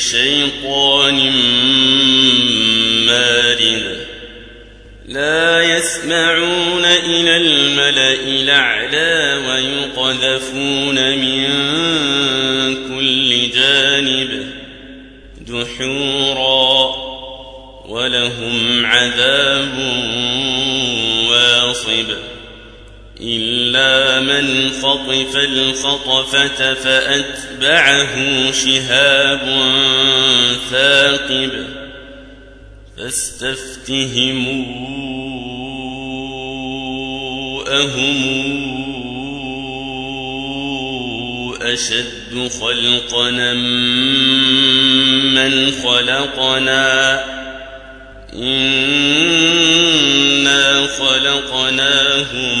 شيطان مارد. لا يسمعون إلى الملأ الأعلى ويقذفون من كل جانب دحورا ولهم عذاب واصب. إلا من خطف الخطفة فأتبعه شهاب ثاقب فاستفتهموا أهم أشد خلقنا من خلقنا إنا خلقناهم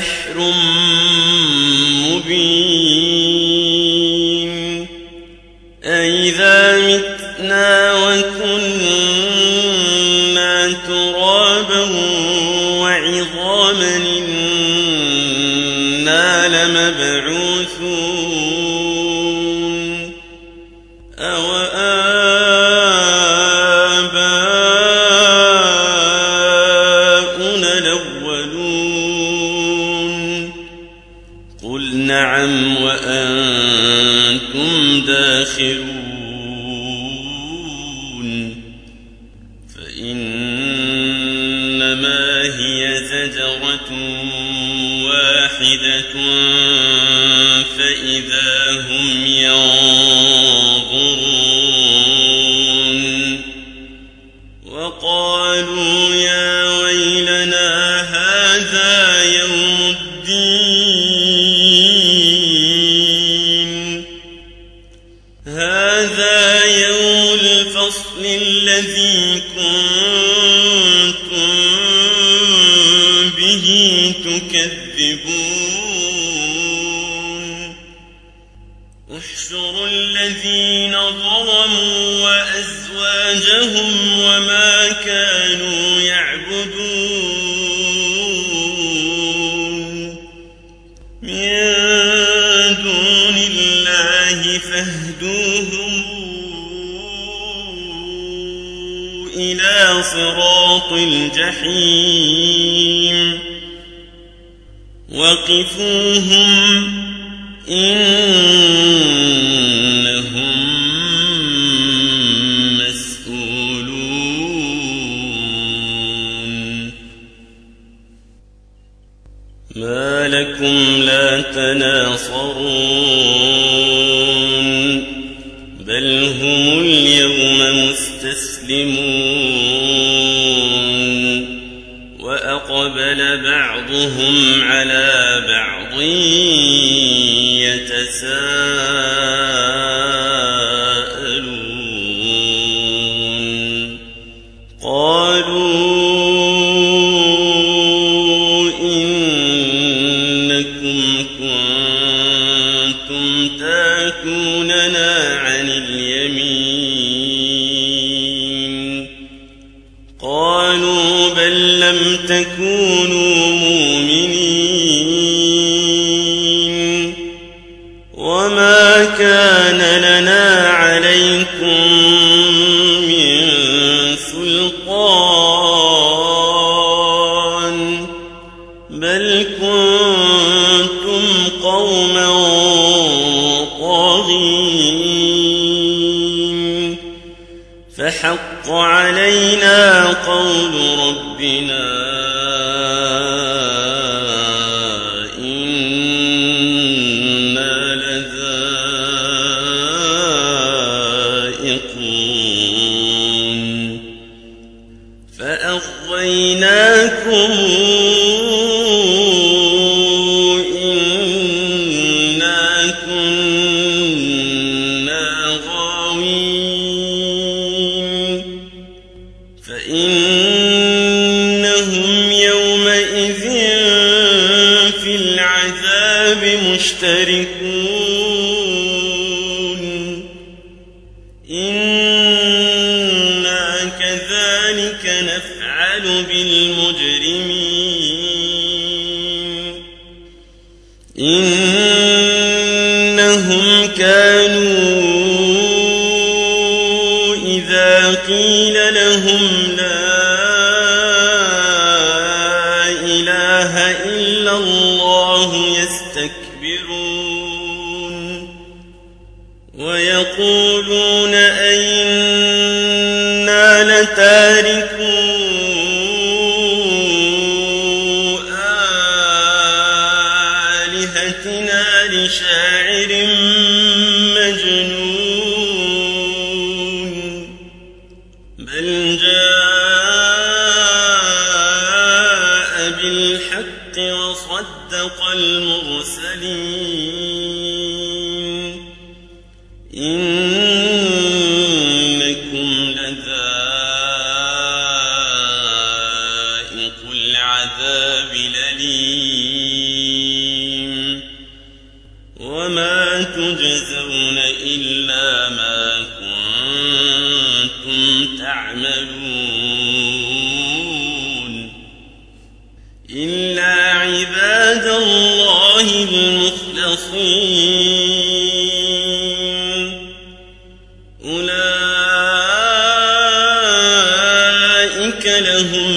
إلا كانوا يعبدون من دون الله فاهدوهم إلى صراط الجحيم. وقفوهم إنهم قالوا فأغويناكم تاركوا آلهتنا لشاعر لهم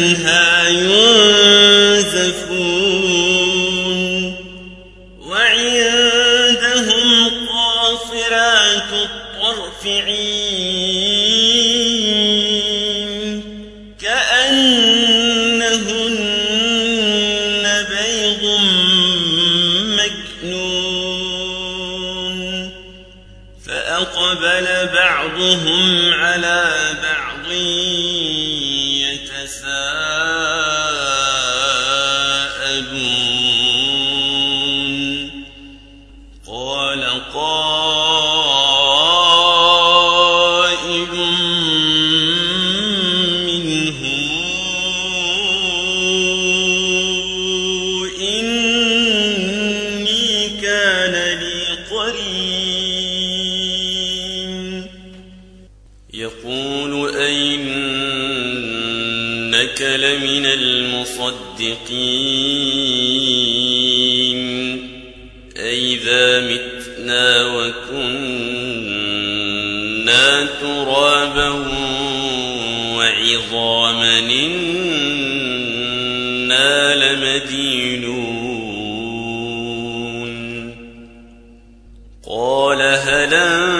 عليها إنك لمن المصدقين. أئذا متنا وكنا ترابا وعظاما إنا لمدينون. قال هلا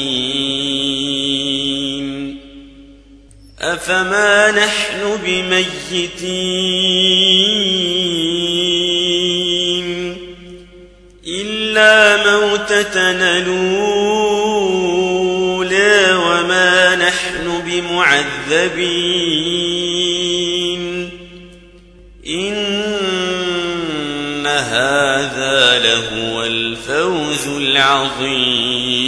أفما نحن بميتين إلا موتتنا الأولى وما نحن بمعذبين إن هذا لهو الفوز العظيم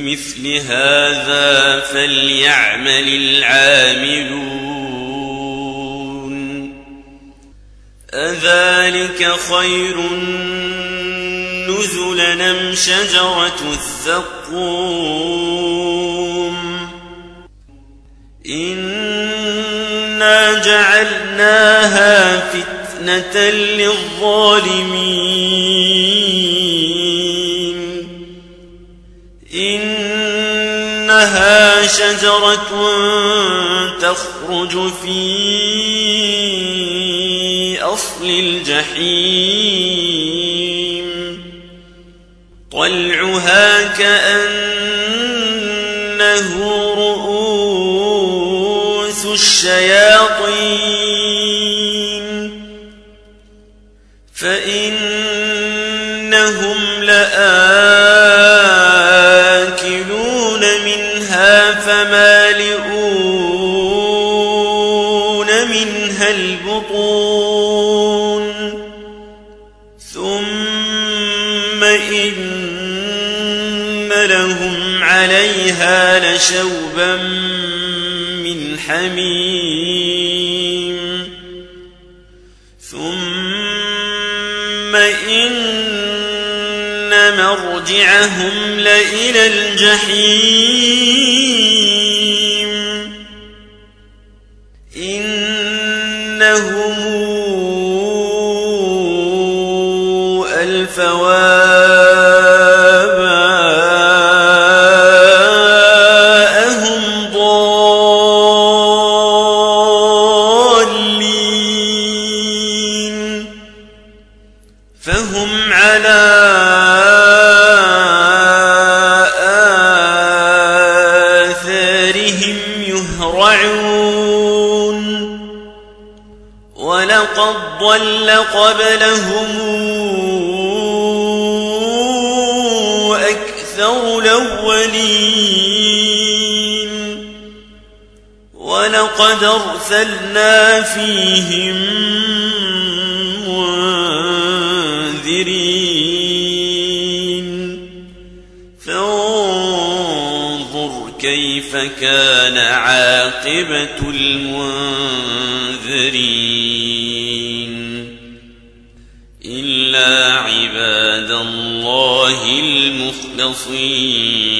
لمثل هذا فليعمل العاملون. أذلك خير نزلا أم شجرة الزقوم. إنا جعلناها فتنة للظالمين. شجرة تخرج في أصل الجحيم. طلعها كأنه رؤوس الشياطين. لشوبا من حميم. ثم إن مرجعهم لإلى الجحيم. أرسلنا فيهم منذرين. فانظر كيف كان عاقبة المنذرين. إلا عباد الله المخلصين.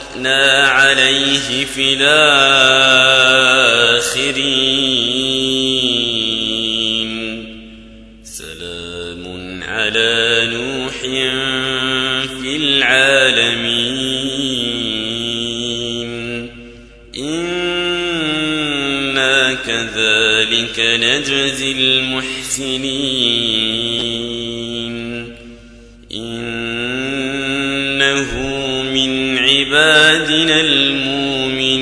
وتركنا عليه في الآخرين. سلام على نوح في العالمين. إنا كذلك نجزي المحسنين. عبادنا المؤمنين.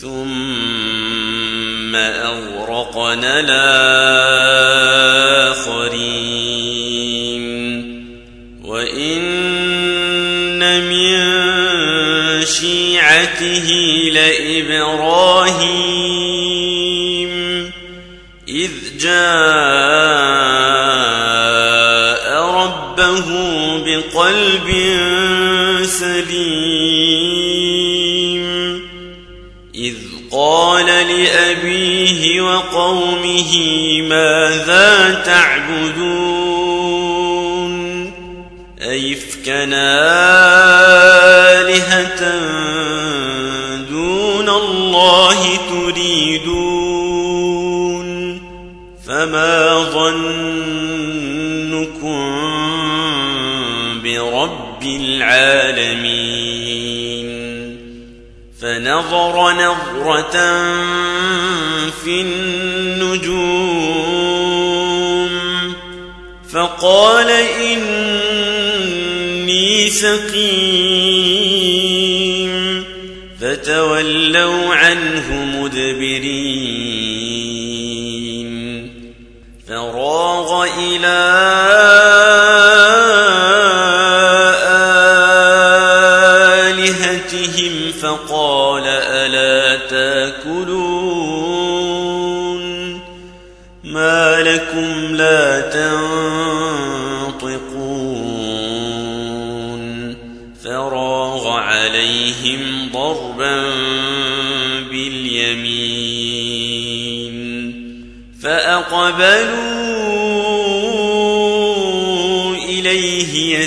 ثم أغرقنا الآخرين. وإن من شيعته لإبراهيم لأبيه وقومه ماذا تعبدون؟ أيفكا آلهة دون الله تريدون؟ فما ظنكم برب العالمين؟ فنظر نظرة في النجوم. فقال إني سقيم. فتولوا عنه مدبرين. فراغ إلى تاكلون ما لكم لا تنطقون فراغ عليهم ضربا باليمين فأقبلوا إليه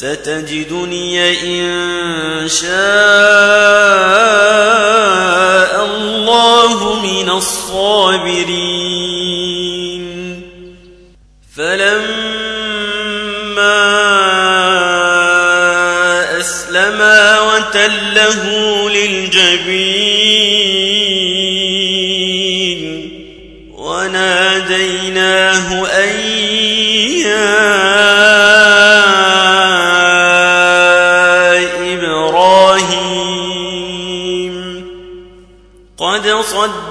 ستجدني إن شاء الله من الصابرين. فلما أسلما وتله للجبين وناديناه أن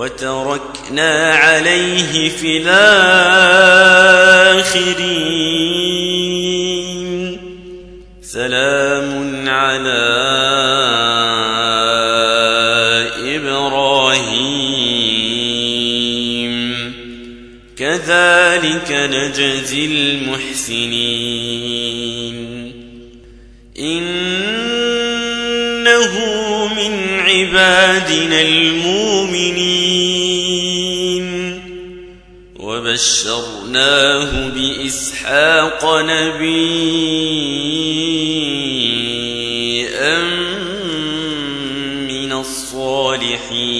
وتركنا عليه في الآخرين. سلام على إبراهيم. كذلك نجزي المحسنين. إنه من عبادنا المؤمنين. وبشرناه بإسحاق نبيا من الصالحين.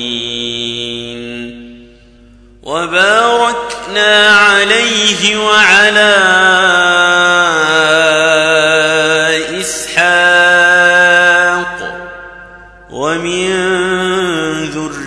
وباركنا عليه وعلى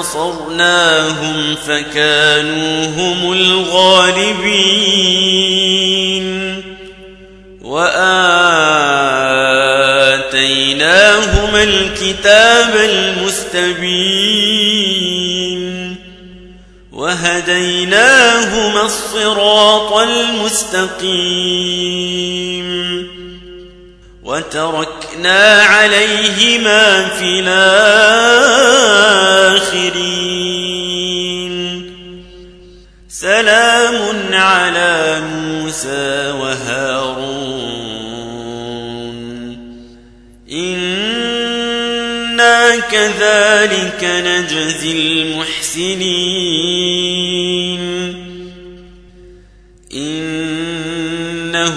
ونصرناهم فكانوا هم الغالبين وآتيناهما الكتاب المستبين وهديناهما الصراط المستقيم وتركنا عليهما في الآخرين إنا كذلك نجزي المحسنين. إنهما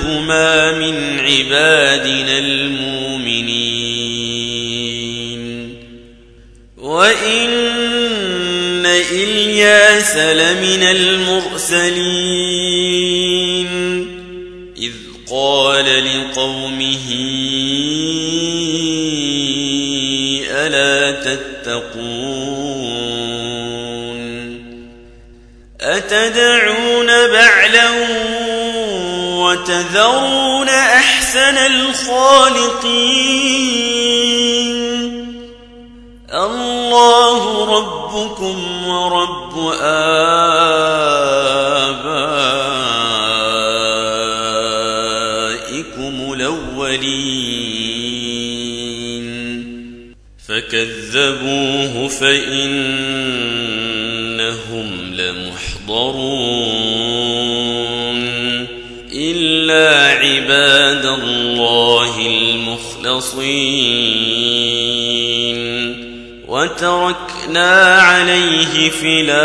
من عبادنا المؤمنين. وإن إلياس لمن المرسلين. تتقون أتدعون بعلا وتذرون أحسن الخالقين الله ربكم ورب آبائكم الأولين فكذبوه فإنهم لمحضرون إلا عباد الله المخلصين وتركنا عليه في الآخرين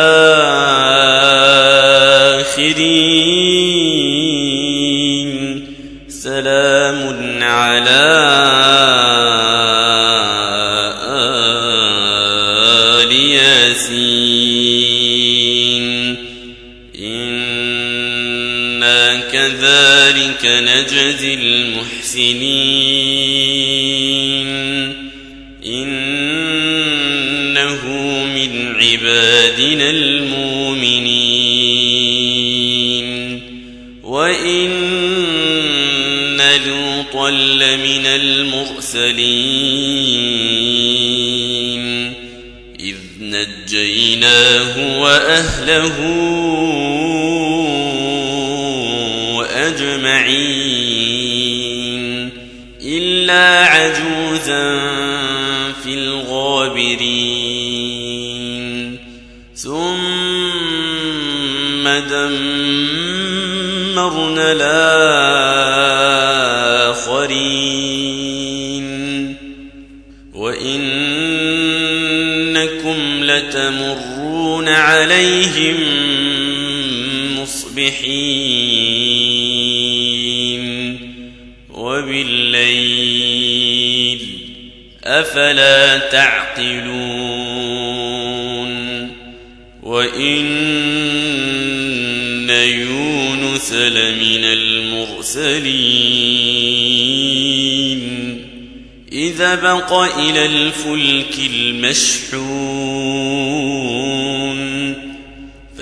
المحسنين. إنه من عبادنا المؤمنين. وإن لوطا لمن المرسلين. إذ نجيناه وأهله مصبحين وبالليل أفلا تعقلون وإن يونس لمن المرسلين إذا بق إلى الفلك المشحون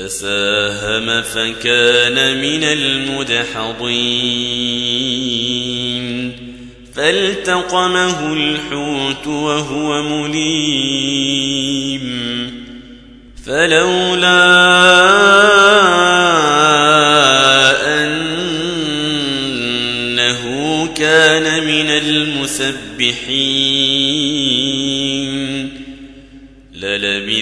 فساهم فكان من المدحضين. فالتقمه الحوت وهو مليم. فلولا أنه كان من المسبحين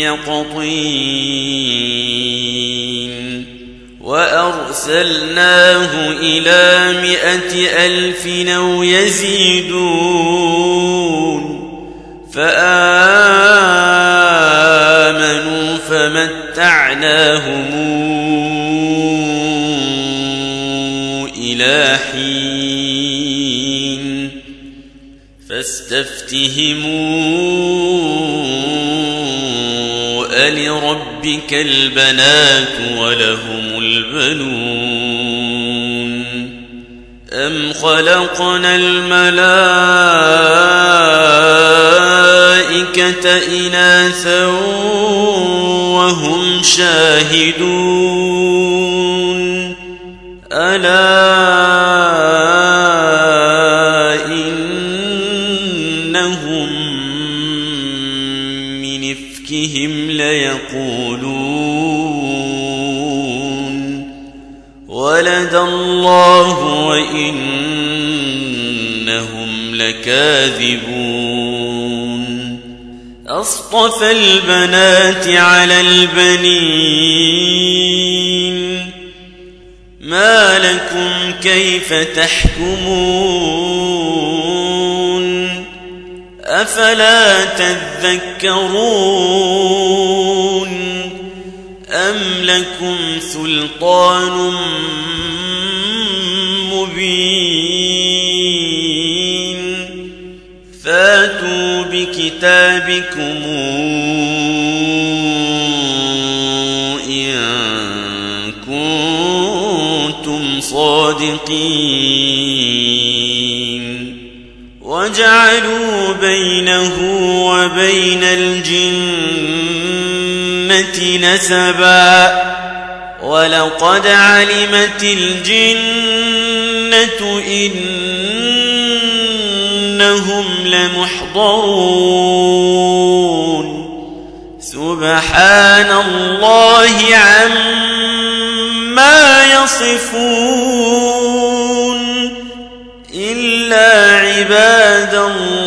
يقطين وأرسلناه إلى مائة ألف أو يزيدون. فآمنوا فمتعناهم إلى حين. فاستفتهموا ألربك البنات ولهم البنون. أم خلقنا الملائكة إناثا وهم شاهدون؟ أصطفى البنات على البنين ما لكم كيف تحكمون أفلا تذكرون أم لكم سلطان مبين فاتوا بكتابكم صادقين وجعلوا بينه وبين الجنة نسبا. ولقد علمت الجنة إنهم لمحضرون. سبحان الله عما يصفون.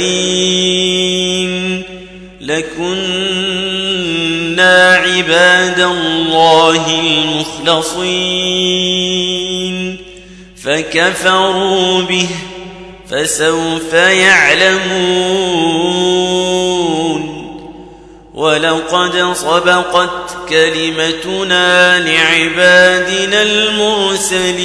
الأولين. لكنا عباد الله المخلصين. فكفروا به فسوف يعلمون. ولقد سبقت كلمتنا لعبادنا المرسلين.